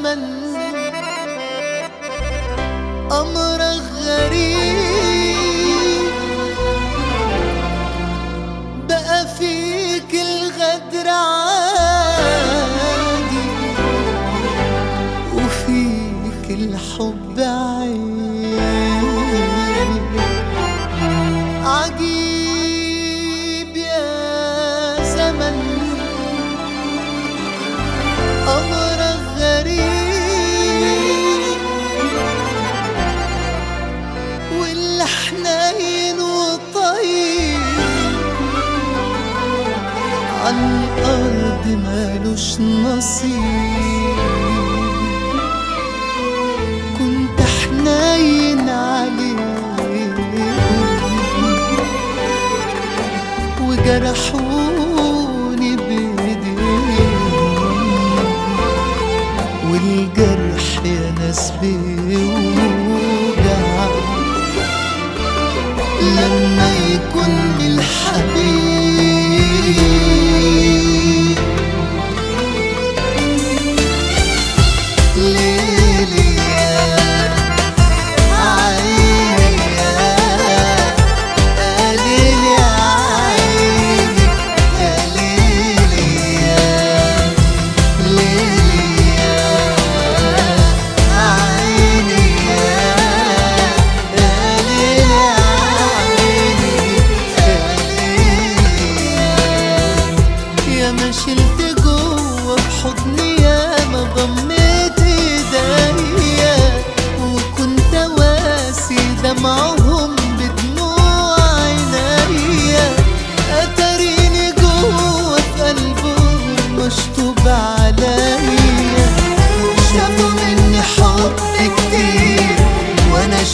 hemen Ama عالأرض مالوش نصيب. كنت حنين عليه وجرحوني بإيديهم والجرح يا ناس بيوجع. لما يكون الحبيب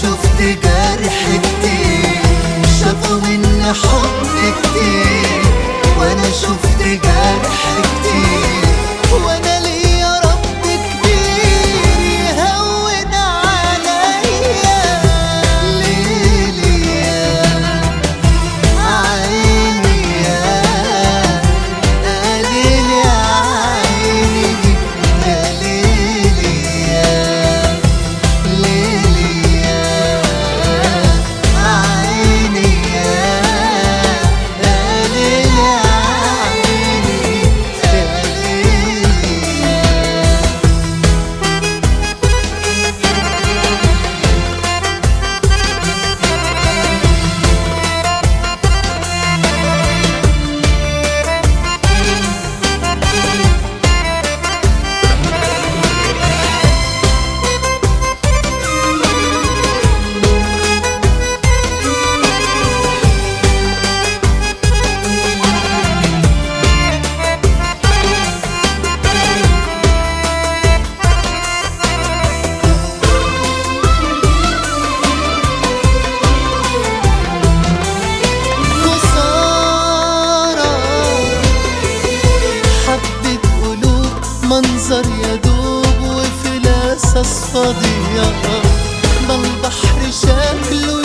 شفت جرح كتير شافوا مني حب كتير وأنا شفت جرح كتير. منظر يدوب وفي بل بحر شكله